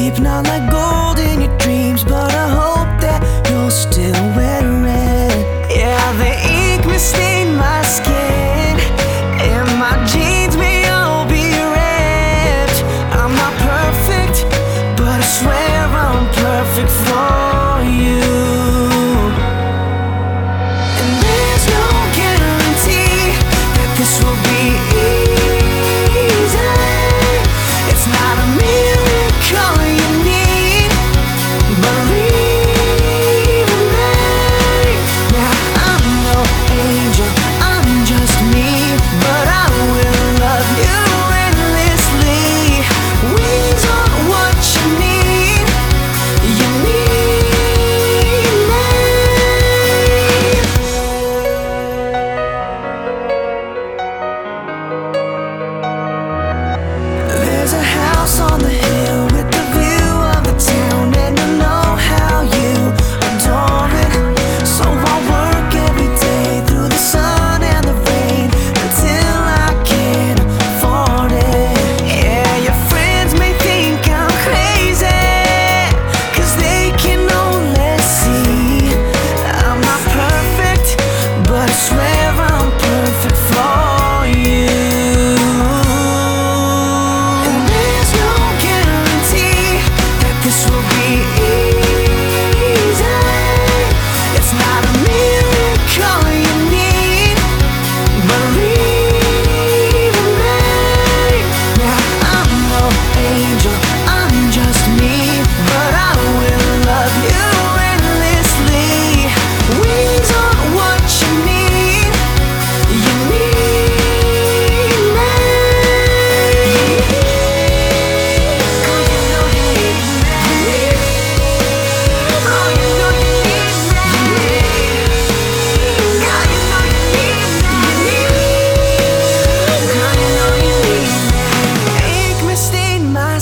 sleep, not like gold in your dreams, but I hope that you'll still wear it. Yeah, the ink may stain my skin, and my jeans may all be ripped. I'm not perfect, but I swear I'm perfect for you. And there's no guarantee that this will be easy. It's not a million miracle you need. Believe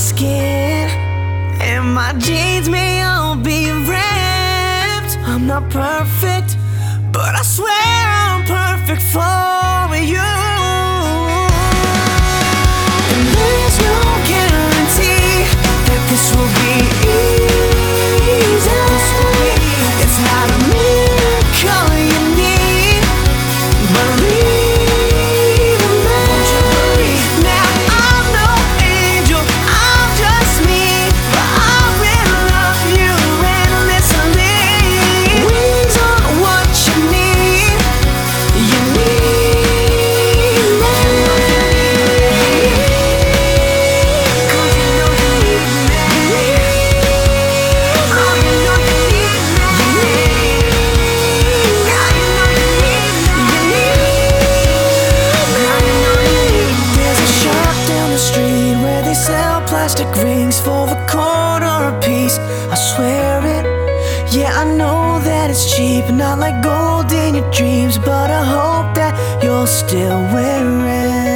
skin, and my jeans may all be ripped. I'm not perfect, plastic rings for a quarter a piece. I swear it. Yeah, I know that it's cheap, not like gold in your dreams, but I hope that you'll still wear it.